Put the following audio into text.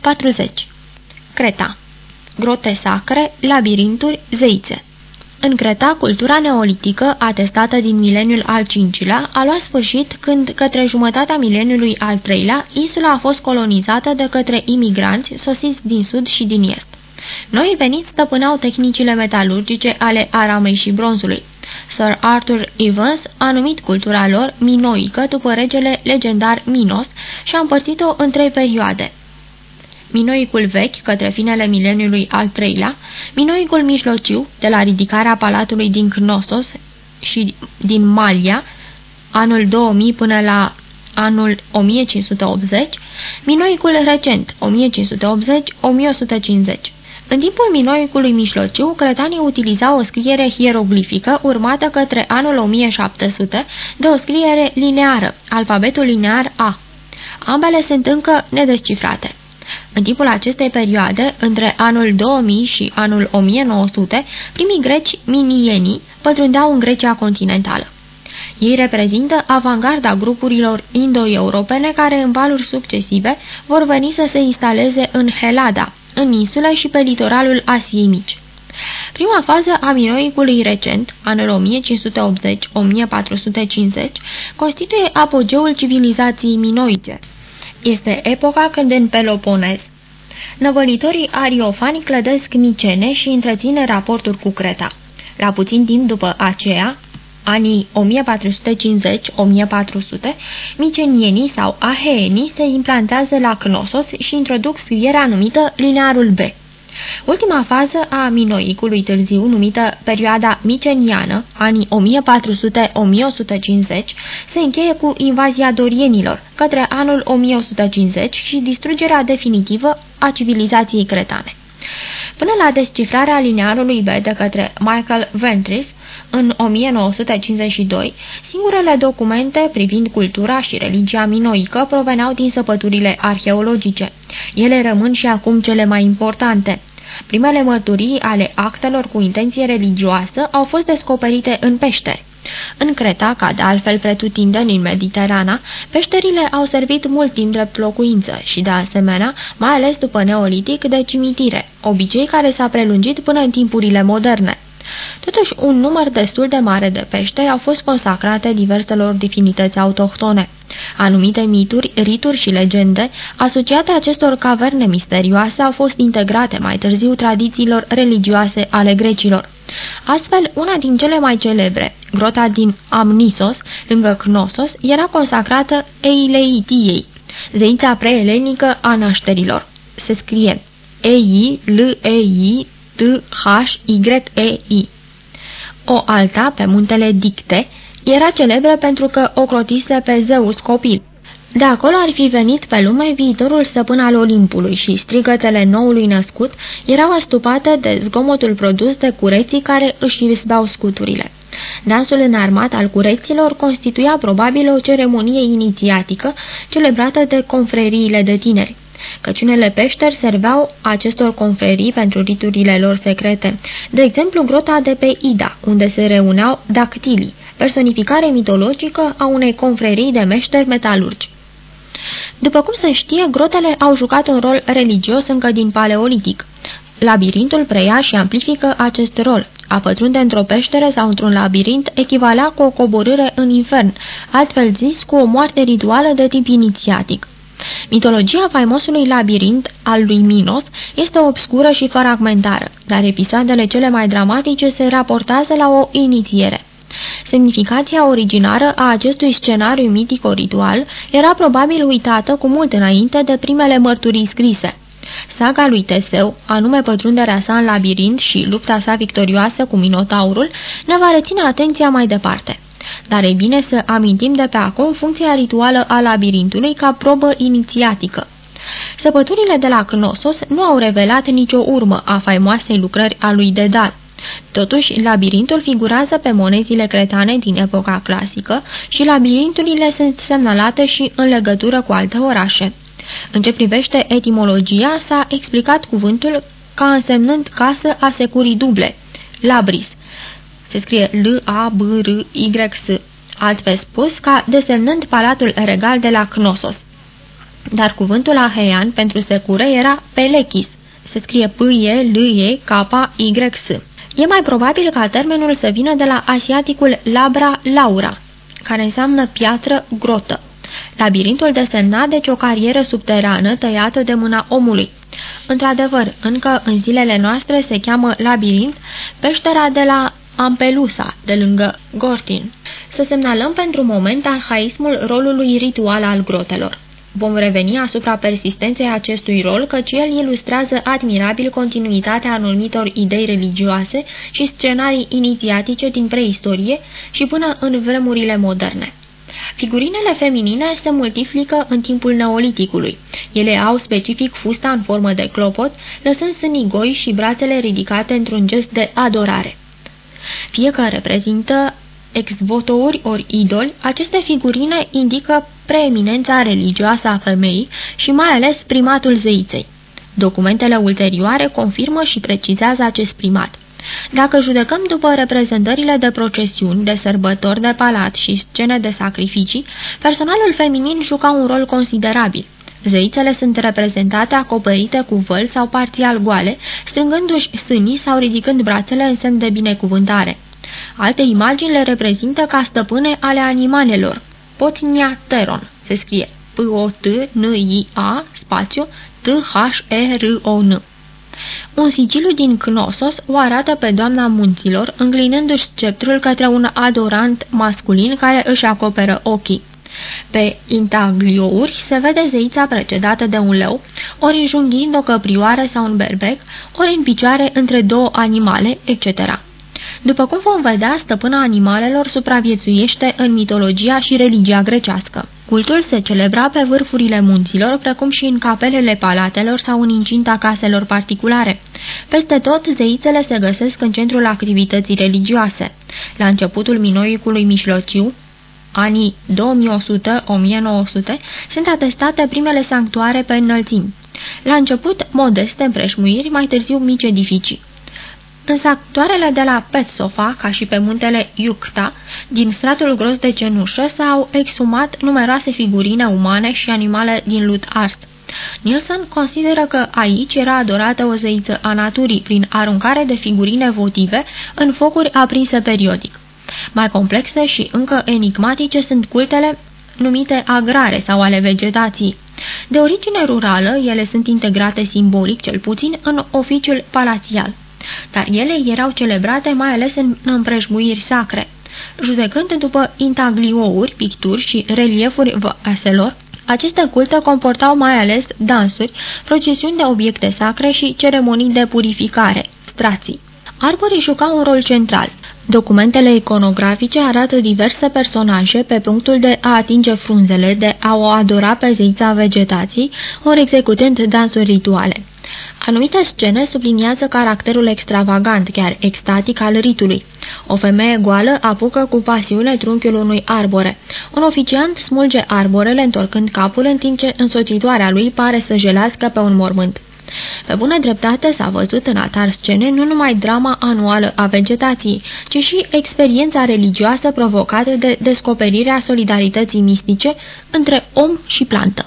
40. Creta Grote sacre, labirinturi, zeițe în Creta, cultura neolitică, atestată din mileniul al V-lea, a luat sfârșit când, către jumătatea mileniului al III-lea, insula a fost colonizată de către imigranți sosiți din sud și din est. Noi veniți stăpâneau tehnicile metalurgice ale aramei și bronzului. Sir Arthur Evans a numit cultura lor minoică după regele legendar Minos și a împărțit-o în trei perioade. Minoicul vechi, către finele mileniului al treilea, Minoicul mijlociu, de la ridicarea palatului din Knossos și din Malia, anul 2000 până la anul 1580, Minoicul recent, 1580-1150. În timpul minoicului mijlociu, cretanii utilizau o scriere hieroglifică urmată către anul 1700 de o scriere lineară, alfabetul linear A. Ambele sunt încă nedescifrate. În timpul acestei perioade, între anul 2000 și anul 1900, primii greci minienii pătrundeau în Grecia continentală. Ei reprezintă avangarda grupurilor indo-europene care în valuri succesive vor veni să se instaleze în Helada, în insule și pe litoralul Asiei Mici. Prima fază a minoicului recent, anul 1580-1450, constituie apogeul civilizației minoice. Este epoca când în Peloponez năvălitorii ariofani clădesc micene și întreține raporturi cu Creta. La puțin timp după aceea, anii 1450-1400, micenienii sau aheenii se implantează la Knossos și introduc scrierea numită linearul B. Ultima fază a minoicului târziu, numită perioada miceniană, anii 1400-1150, se încheie cu invazia dorienilor, către anul 1150 și distrugerea definitivă a civilizației cretane. Până la descifrarea linearului B de către Michael Ventris, în 1952, singurele documente privind cultura și religia minoică proveneau din săpăturile arheologice. Ele rămân și acum cele mai importante. Primele mărturii ale actelor cu intenție religioasă au fost descoperite în peșteri. În Creta, ca de altfel pretutindeni în Mediterana, peșterile au servit mult timp drept locuință și, de asemenea, mai ales după neolitic, de cimitire, obicei care s-a prelungit până în timpurile moderne. Totuși, un număr destul de mare de peșteri au fost consacrate diverselor divinități autohtone. Anumite mituri, rituri și legende asociate acestor caverne misterioase au fost integrate mai târziu tradițiilor religioase ale grecilor. Astfel, una din cele mai celebre, grota din Amnisos, lângă Knossos, era consacrată Eileitiei, zeița preelenică a nașterilor. Se scrie E-I-L-E-I T-H-Y-E-I. O alta, pe muntele Dicte, era celebră pentru că o crotise pe Zeus copil. De acolo ar fi venit pe lume viitorul stăpân al Olimpului și strigătele noului născut erau astupate de zgomotul produs de cureții care își izbeau scuturile. Dansul înarmat al cureților constituia probabil o ceremonie inițiatică celebrată de confreriile de tineri căci unele peșteri serveau acestor confrerii pentru riturile lor secrete. De exemplu, grota de pe Ida, unde se reuneau dactilii, personificare mitologică a unei confrerii de meșteri metalurgi. După cum se știe, grotele au jucat un rol religios încă din paleolitic. Labirintul preia și amplifică acest rol. A pătrunde într-o peșteră sau într-un labirint echivalea cu o coborâre în infern, altfel zis cu o moarte rituală de tip inițiatic. Mitologia faimosului labirint al lui Minos este obscură și fragmentară, dar episoadele cele mai dramatice se raportează la o inițiere. Semnificația originară a acestui scenariu mitico-ritual era probabil uitată cu mult înainte de primele mărturii scrise. Saga lui Teseu, anume pătrunderea sa în labirint și lupta sa victorioasă cu Minotaurul, ne va reține atenția mai departe. Dar e bine să amintim de pe acum funcția rituală a labirintului ca probă inițiatică. Săpăturile de la Knossos nu au revelat nicio urmă a faimoasei lucrări a lui Dedal. Totuși, labirintul figurează pe monezile cretane din epoca clasică și labirinturile sunt semnalate și în legătură cu alte orașe. În ce privește etimologia, s-a explicat cuvântul ca însemnând casă a securii duble, labris, se scrie L-A-B-R-Y-S, altfel spus ca desemnând palatul regal de la Knossos. dar cuvântul aheian pentru secură era pelechis. Se scrie P-E-L-E-K-Y-S. E mai probabil ca termenul să vină de la asiaticul labra laura, care înseamnă piatră grotă. Labirintul desemna deci o carieră subterană tăiată de mâna omului. Într-adevăr, încă în zilele noastre se cheamă labirint peștera de la Ampelusa, de lângă Gortin. Să semnalăm pentru moment arhaismul rolului ritual al grotelor. Vom reveni asupra persistenței acestui rol, căci el ilustrează admirabil continuitatea anumitor idei religioase și scenarii inițiatice din preistorie și până în vremurile moderne. Figurinele feminine se multiplică în timpul neoliticului. Ele au specific fusta în formă de clopot, lăsând sânii goi și brațele ridicate într-un gest de adorare. Fie că reprezintă exvotouri ori idoli, aceste figurine indică preeminența religioasă a femeii și mai ales primatul zeiței. Documentele ulterioare confirmă și precizează acest primat. Dacă judecăm după reprezentările de procesiuni, de sărbători de palat și scene de sacrificii, personalul feminin juca un rol considerabil. Zeițele sunt reprezentate acoperite cu văl sau parțial goale, strângându-și sânii sau ridicând brațele în semn de binecuvântare. Alte imagini le reprezintă ca stăpâne ale animalelor. Potnia Teron se scrie P-O-T-N-I-A spațiu T-H-E-R-O-N. Un sigiliu din Cnosos o arată pe doamna munților, înclinându-și sceptrul către un adorant masculin care își acoperă ochii. Pe intagliouri se vede zeița precedată de un leu, ori înjunghind o căprioară sau un berbec, ori în picioare între două animale, etc. După cum vom vedea, stăpâna animalelor supraviețuiește în mitologia și religia grecească. Cultul se celebra pe vârfurile munților, precum și în capelele palatelor sau în incinta caselor particulare. Peste tot, zeițele se găsesc în centrul activității religioase. La începutul minoicului mijlociu, anii 2100-1900, sunt atestate primele sanctuare pe înălțimi. La început, modeste împreșmuiri, mai târziu mici edificii. În sanctuarele de la Petsofa, ca și pe muntele Iucta, din stratul gros de cenușă s-au exumat numeroase figurine umane și animale din lut ars. Nilsson consideră că aici era adorată o zeiță a naturii prin aruncare de figurine votive în focuri aprinse periodic. Mai complexe și încă enigmatice sunt cultele numite agrare sau ale vegetației. De origine rurală, ele sunt integrate simbolic, cel puțin, în oficiul palațial dar ele erau celebrate mai ales în împrejmuiri sacre. Judecând după intagliouri, picturi și reliefuri vaselor, aceste culte comportau mai ales dansuri, procesiuni de obiecte sacre și ceremonii de purificare, strații. Arborii jucau un rol central. Documentele iconografice arată diverse personaje pe punctul de a atinge frunzele, de a o adora pe zeița vegetației, ori executând dansuri rituale. Anumite scene subliniază caracterul extravagant, chiar extatic al ritului. O femeie goală apucă cu pasiune trunchiul unui arbore. Un oficiant smulge arborele întorcând capul în timp ce însoțitoarea lui pare să jelească pe un mormânt. Pe bună dreptate s-a văzut în atar scene nu numai drama anuală a vegetației, ci și experiența religioasă provocată de descoperirea solidarității mistice între om și plantă.